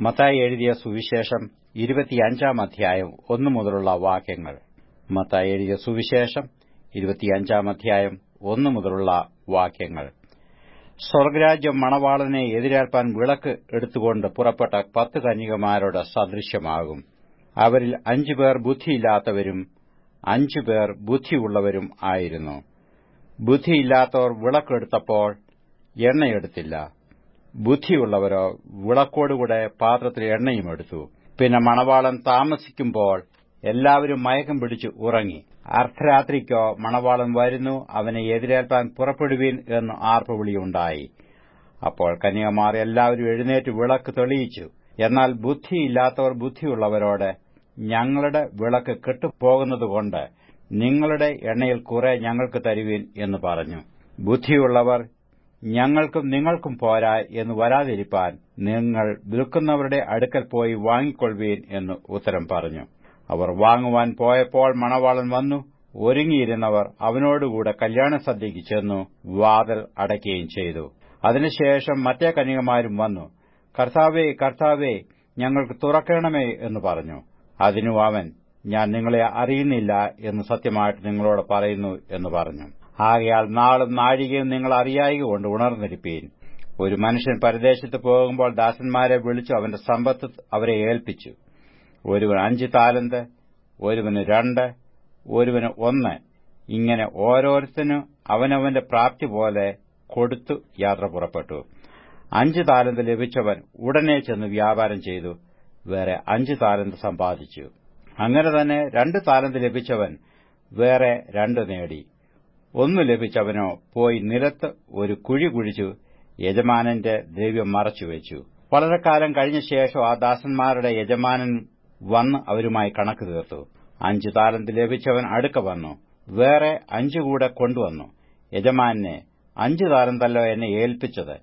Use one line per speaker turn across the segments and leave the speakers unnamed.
മത്തായി എഴുതിയ സുവിശേഷം ഇരുപത്തിയഞ്ചാം അധ്യായം ഒന്നു മുതലുള്ള വാക്യങ്ങൾ. മത്തായി എഴുതിയ സുവിശേഷം ഇരുപത്തിയഞ്ചാം അധ്യായം ഒന്നു മുതലുള്ള വാക്യങ്ങൾ. സ്വർഗരാജ്യം മണവാളനെ എതിരേൽപ്പാൻ വിളക്ക് എടുത്തുകൊണ്ട് പുറപ്പെട്ട പത്ത് കന്യകമാരോട് സദൃശ്യമാകും. അവരിൽ അഞ്ചുപേർ ബുദ്ധിയില്ലാത്തവരും അഞ്ചുപേർ ബുദ്ധിയുള്ളവരും ആയിരുന്നു. ബുദ്ധിയില്ലാത്തവർ വിളക്കെടുത്തപ്പോൾ എണ്ണയെടുത്തില്ല. ബുദ്ധിയുള്ളവരോ വിളക്കോടുകൂടെ പാത്രത്തിൽ എണ്ണയും എടുത്തു. പിന്നെ മണവാളൻ താമസിക്കുമ്പോൾ എല്ലാവരും മയക്കം പിടിച്ച് ഉറങ്ങി. അർദ്ധരാത്രിക്കോ മണവാളൻ വരുന്നു അവനെ എതിരേൽപ്പാൻ പുറപ്പെടുവീൻ എന്ന് ആർപ്പുവിളിയുണ്ടായി. അപ്പോൾ കന്യകമാർ എല്ലാവരും എഴുന്നേറ്റ് വിളക്ക് തെളിയിച്ചു. എന്നാൽ ബുദ്ധിയില്ലാത്തവർ ബുദ്ധിയുള്ളവരോട് ഞങ്ങളുടെ വിളക്ക് കെട്ടുപോകുന്നതുകൊണ്ട് നിങ്ങളുടെ എണ്ണയിൽ കുറെ ഞങ്ങൾക്ക് തരുവീൻ എന്ന് പറഞ്ഞു. ബുദ്ധിയുള്ളവർ ഞങ്ങൾക്കും നിങ്ങൾക്കും പോരാ എന്ന് വരാതിരിപ്പാൻ നിങ്ങൾ വിൽക്കുന്നവരുടെ അടുക്കൽ പോയി വാങ്ങിക്കൊള്ളുവീൻ എന്ന് ഉത്തരം പറഞ്ഞു. അവർ വാങ്ങുവാൻ പോയപ്പോൾ മണവാളൻ വന്നു. ഒരുങ്ങിയിരുന്നവർ അവനോടുകൂടെ കല്യാണസദ്യയ്ക്ക് ചെന്നു വാതിൽ അടയ്ക്കുകയും ചെയ്തു. അതിനുശേഷം മറ്റേ കന്യകമാരും വന്നു. കർത്താവേ കർത്താവേ ഞങ്ങൾക്ക് തുറക്കണമേ എന്ന് പറഞ്ഞു. അതിനു അവൻ ഞാൻ നിങ്ങളെ അറിയുന്നില്ല എന്ന് സത്യമായിട്ട് നിങ്ങളോട് പറയുന്നു എന്ന് പറഞ്ഞു. ആകയാൽ നാളും നാഴികയും നിങ്ങൾ അറിയായികൊണ്ട് ഉണർന്നിരിപ്പീൻ. ഒരു മനുഷ്യൻ പരദേശത്ത് പോകുമ്പോൾ ദാസന്മാരെ വിളിച്ചു അവന്റെ സമ്പത്ത് അവരെ ഏൽപ്പിച്ചു. ഒരുവൻ അഞ്ച് താലന്ത് ഒരുവന് രണ്ട് ഒരുവന് ഒന്ന്. ഇങ്ങനെ ഓരോരുത്തനും അവനവന്റെ പ്രാപ്തി പോലെ കൊടുത്തു യാത്ര പുറപ്പെട്ടു. അഞ്ച് താലന്ത് ലഭിച്ചവൻ ഉടനെ ചെന്ന് വ്യാപാരം ചെയ്തു. വേറെ അഞ്ച് താലന്ത് സമ്പാദിച്ചു. അങ്ങനെ തന്നെ രണ്ട് താലന്ത് ലഭിച്ചവൻ വേറെ രണ്ട് നേടി. ഒന്നു ലഭിച്ചവനോ പോയി നിലത്ത് ഒരു കുഴി കുഴിച്ചു യജമാനന്റെ ദ്രവ്യം മറച്ചുവെച്ചു. വളരെ കാലം കഴിഞ്ഞ ശേഷം ആ ദാസന്മാരുടെ യജമാനൻ വന്ന് അവരുമായി കണക്ക് തീർത്തു. അഞ്ചു താലന്ത് ലഭിച്ചവൻ അടുക്ക വന്നു. വേറെ അഞ്ചു കൂടെ കൊണ്ടുവന്നു. യജമാനെ അഞ്ചു താലന്തല്ലോ എന്നെ ഏൽപ്പിച്ചത്.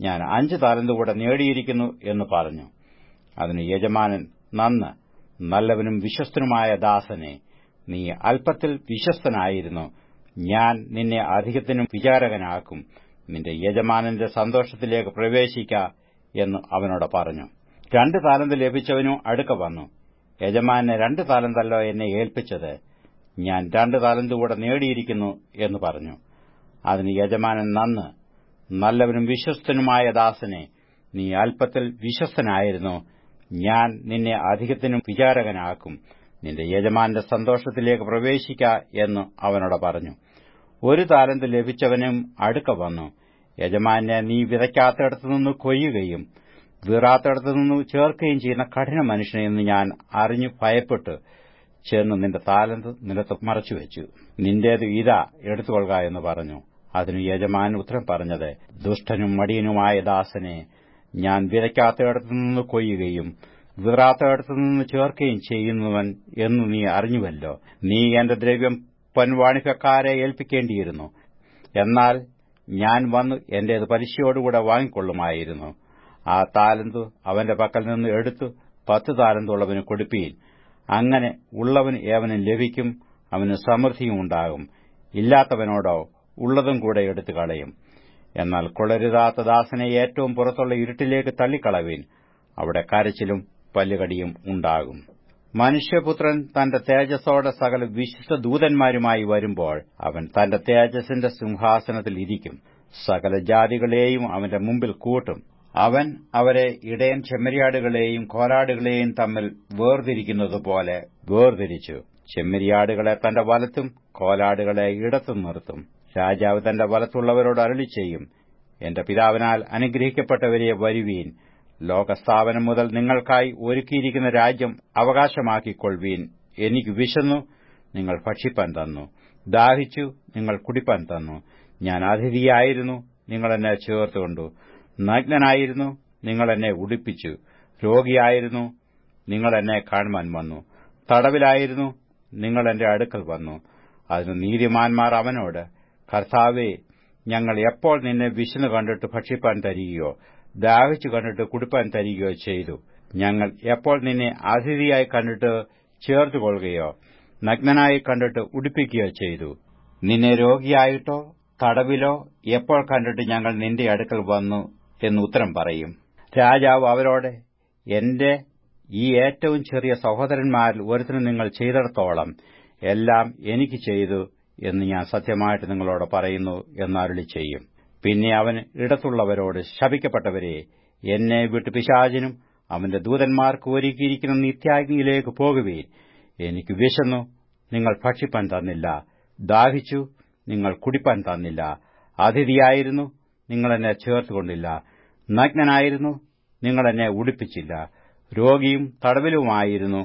ഞാൻ അഞ്ചു താലന്ത് കൂടെ നേടിയിരിക്കുന്നു എന്ന് പറഞ്ഞു. അതിന് യജമാനൻ നന്ന് നല്ലവനും വിശ്വസ്തനുമായ ദാസനെ നീ അല്പത്തിൽ വിശ്വസ്തനായിരുന്നു. ഞാൻ നിന്നെ അധികത്തിനും വിചാരകനാക്കും. നിന്റെ യജമാനന്റെ സന്തോഷത്തിലേക്ക് പ്രവേശിക്ക എന്ന് അവനോട് പറഞ്ഞു. രണ്ട് താലന്ത് ലഭിച്ചവനും അടുക്ക വന്നു. യജമാനെ രണ്ട് താലന്തല്ലോ എന്നെ ഏൽപ്പിച്ചത്. ഞാൻ രണ്ട് താലന്ത് കൂടെ നേടിയിരിക്കുന്നു എന്ന് പറഞ്ഞു. അതിന് യജമാനൻ നന്ന് നല്ലവനും വിശ്വസ്തനുമായ ദാസനെ നീ അല്പത്തിൽ വിശ്വസ്തനായിരുന്നു. ഞാൻ നിന്നെ അധികത്തിനും വിചാരകനാക്കും. നിന്റെ യജമാന്റെ സന്തോഷത്തിലേക്ക് പ്രവേശിക്ക എന്ന് അവനോട് പറഞ്ഞു. ഒരു താലന്ത് ലഭിച്ചവനും അടുക്ക വന്നു. യജമാനെ നീ വിതയ്ക്കാത്തയിടത്തുനിന്ന് കൊയ്യുകയും വീറാത്തയിടത്തുനിന്ന് ചേർക്കുകയും ചെയ്യുന്ന കഠിന മനുഷ്യനെന്ന് ഞാൻ അറിഞ്ഞു ഭയപ്പെട്ട്. ചെന്ന് നിന്റെ താലന്ത് നിലത്ത് മറച്ചുവെച്ചു. നിന്റേത് ഇതാ എടുത്തുകൊള്ളുക എന്ന് പറഞ്ഞു. അതിന് യജമാൻ ഉത്തരം പറഞ്ഞത് ദുഷ്ടനും മടിയനുമായ ദാസനെ ഞാൻ വിതയ്ക്കാത്തയിടത്തുനിന്ന് കൊയ്യുകയും വീറാത്തയിടത്തുനിന്ന് ചേർക്കുകയും ചെയ്യുന്നവൻ എന്ന് നീ അറിഞ്ഞുവല്ലോ. നീ എന്റെ ദ്രവ്യം പൊൻവാണിഭക്കാരെ ഏൽപ്പിക്കേണ്ടിയിരുന്നു. എന്നാൽ ഞാൻ വന്നു എന്റേത് പലിശയോടുകൂടെ വാങ്ങിക്കൊള്ളുമായിരുന്നു. ആ താലന്ത് അവന്റെ പക്കൽ നിന്ന് എടുത്തു പത്ത് താലന്തുള്ളവന് കൊടുപ്പീൻ. അങ്ങനെ ഉള്ളവന് ഏവനും ലഭിക്കും അവന് സമൃദ്ധിയും ഉണ്ടാകും. ഇല്ലാത്തവനോടോ ഉള്ളതും കൂടെ എടുത്തു കളയും. എന്നാൽ കൊളരുതാത്ത ദാസനെ ഏറ്റവും പുറത്തുള്ള ഇരുട്ടിലേക്ക് തള്ളിക്കളവീൻ. അവിടെ കരച്ചിലും പല്ലുകടിയും ഉണ്ടാകും. മനുഷ്യപുത്രൻ തന്റെ തേജസ്സോടെ സകല വിശിഷ്ട ദൂതന്മാരുമായി വരുമ്പോൾ അവൻ തന്റെ തേജസ്സിന്റെ സിംഹാസനത്തിൽ ഇരിക്കും. സകല ജാതികളെയും അവന്റെ മുമ്പിൽ കൂട്ടും. അവൻ അവരെ ഇടയൻ ചെമ്മരിയാടുകളെയും കോലാടുകളെയും തമ്മിൽ വേർതിരിക്കുന്നതുപോലെ വേർതിരിച്ചു. ചെമ്മരിയാടുകളെ തന്റെ വലത്തും കോലാടുകളെ ഇടത്തും നിർത്തും. രാജാവ് തന്റെ വലത്തുള്ളവരോട് അരളി ചെയ്യും എന്റെ പിതാവിനാൽ അനുഗ്രഹിക്കപ്പെട്ടവരെ വരുവീൻ. ലോകസ്ഥാപനം മുതൽ നിങ്ങൾക്കായി ഒരുക്കിയിരിക്കുന്ന രാജ്യം അവകാശമാക്കിക്കൊള്ളുവീൻ. എനിക്ക് വിശന്നു നിങ്ങൾ ഭക്ഷിപ്പാൻ തന്നു. ദാഹിച്ചു നിങ്ങൾ കുടിപ്പാൻ തന്നു. ഞാൻ അതിഥിയായിരുന്നു നിങ്ങൾ എന്നെ ചേർത്തുകൊണ്ടു. നഗ്നനായിരുന്നു നിങ്ങൾ എന്നെ ഉടുപ്പിച്ചു. രോഗിയായിരുന്നു നിങ്ങൾ എന്നെ കാണുവാൻ വന്നു. തടവിലായിരുന്നു നിങ്ങൾ എന്റെ അടുക്കൽ വന്നു. അതിന് നീതിമാന്മാർ അവനോട് കർത്താവേ ഞങ്ങൾ എപ്പോൾ നിന്നെ വിശന്നു കണ്ടിട്ട് ഭക്ഷിപ്പാൻ തരികയോ? ദാഹിച്ചു കണ്ടിട്ട് കുടിപ്പാൻ തരികയോ ചെയ്തു. ഞങ്ങൾ എപ്പോൾ നിന്നെ അതിഥിയായി കണ്ടിട്ട് ചേർത്തുകൊള്ളുകയോ നഗ്നനായി കണ്ടിട്ട് ഉടുപ്പിക്കുകയോ ചെയ്തു. നിന്നെ രോഗിയായിട്ടോ തടവിലോ എപ്പോൾ കണ്ടിട്ട് ഞങ്ങൾ നിന്റെ അടുക്കൽ വന്നു എന്ന് ഉത്തരം പറയും. രാജാവ് അവരോട് എന്റെ ഈ ഏറ്റവും ചെറിയ സഹോദരന്മാരിൽ ഒരുത്തിന് നിങ്ങൾ ചെയ്തിടത്തോളം എല്ലാം എനിക്ക് ചെയ്തു എന്ന് ഞാൻ സത്യമായിട്ട് നിങ്ങളോട് പറയുന്നു എന്നരുളി ചെയ്യും. പിന്നെ അവൻ ഇടത്തുള്ളവരോട് ശപിക്കപ്പെട്ടവരെ എന്നെ വിട്ട് പിശാചിനും അവന്റെ ദൂതന്മാർക്ക് ഒരുക്കിയിരിക്കുന്ന നിത്യാഗ്നിയിലേക്ക് പോകുവീൻ. എനിക്ക് വിശന്നു നിങ്ങൾ ഭക്ഷിപ്പാൻ തന്നില്ല. ദാഹിച്ചു നിങ്ങൾ കുടിപ്പാൻ തന്നില്ല. അതിഥിയായിരുന്നു നിങ്ങൾ എന്നെ ചേർത്തുകൊണ്ടില്ല. നഗ്നനായിരുന്നു നിങ്ങൾ എന്നെ ഉടുപ്പിച്ചില്ല. രോഗിയും തടവിലുമായിരുന്നു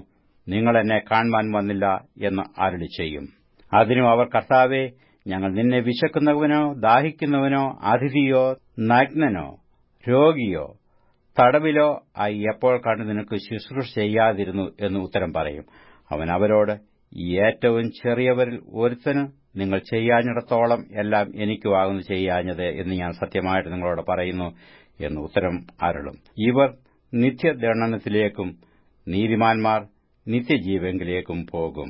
നിങ്ങൾ എന്നെ കാണുവാൻ വന്നില്ല എന്ന് അരളി ചെയ്യും അതിനും അവർ കർത്താവെ ഞങ്ങൾ നിന്നെ വിശക്കുന്നവനോ ദാഹിക്കുന്നവനോ അതിഥിയോ നഗ്നനോ രോഗിയോ തടവിലോ ആയി എപ്പോൾ കണ്ട് നിനക്ക് ശുശ്രൂഷ ചെയ്യാതിരുന്നു എന്ന് ഉത്തരം പറയും. അവൻ അവരോട് ഏറ്റവും ചെറിയവരിൽ ഒരുത്തന് നിങ്ങൾ ചെയ്യാഞ്ഞിടത്തോളം എല്ലാം എനിക്കുമാകുന്നു ചെയ്യാഞ്ഞത് എന്ന് ഞാൻ സത്യമായിട്ട് നിങ്ങളോട് പറയുന്നു എന്ന് ഉത്തരം അരുളും. ഇവർ നിത്യദണ്ഡനത്തിലേക്കും നീതിമാന്മാർ നിത്യജീവങ്കിലേക്കും പോകും.